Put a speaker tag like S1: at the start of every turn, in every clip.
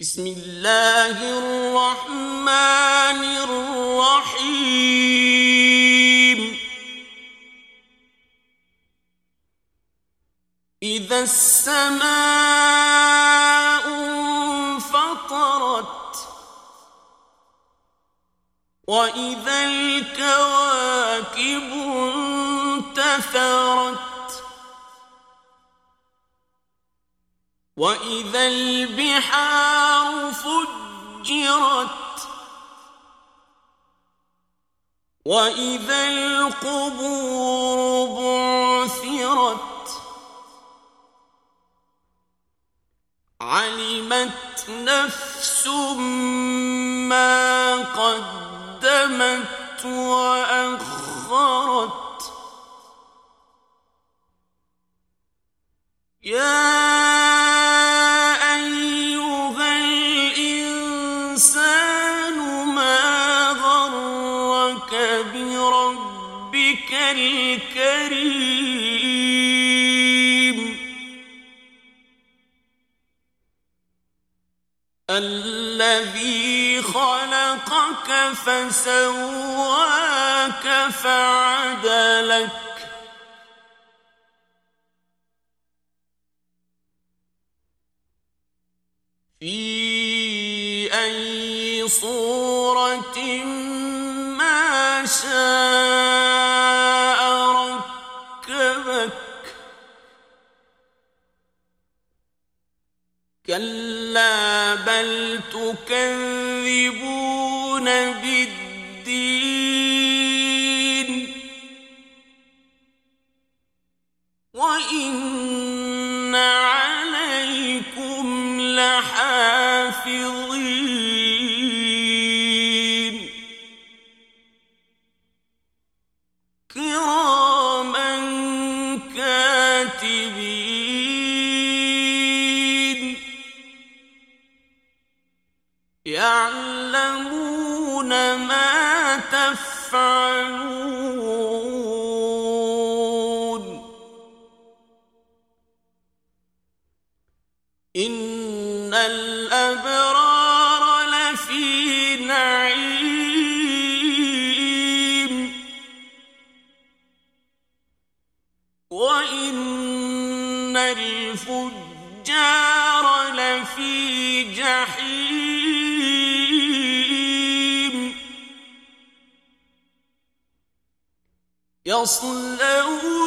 S1: بسم اللہ الرحمن الرحیم اذا السماء انفطرت واذا الكواكب انتثرت وَإِذَا الْبِحَارُ فُجِّرَتْ وَإِذَا الْقُبُورُ بُعْثِرَتْ عَلِمَتْ نَفْسٌ مَا قَدَّمَتْ وَأَخَّرَتْ يَا بربك الكريم الذي خلقك فسواك فعدلك في أي صورة شاء ركبك كلا بل تكذبون بالدين وإن عليكم لحافظين يعلمون ما تفعلون. إن الأبرار الفجار لفي جحيم. يصلونها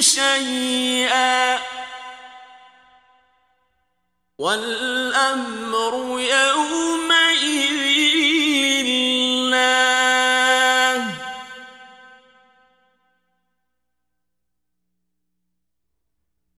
S1: شيئا والأمر يوم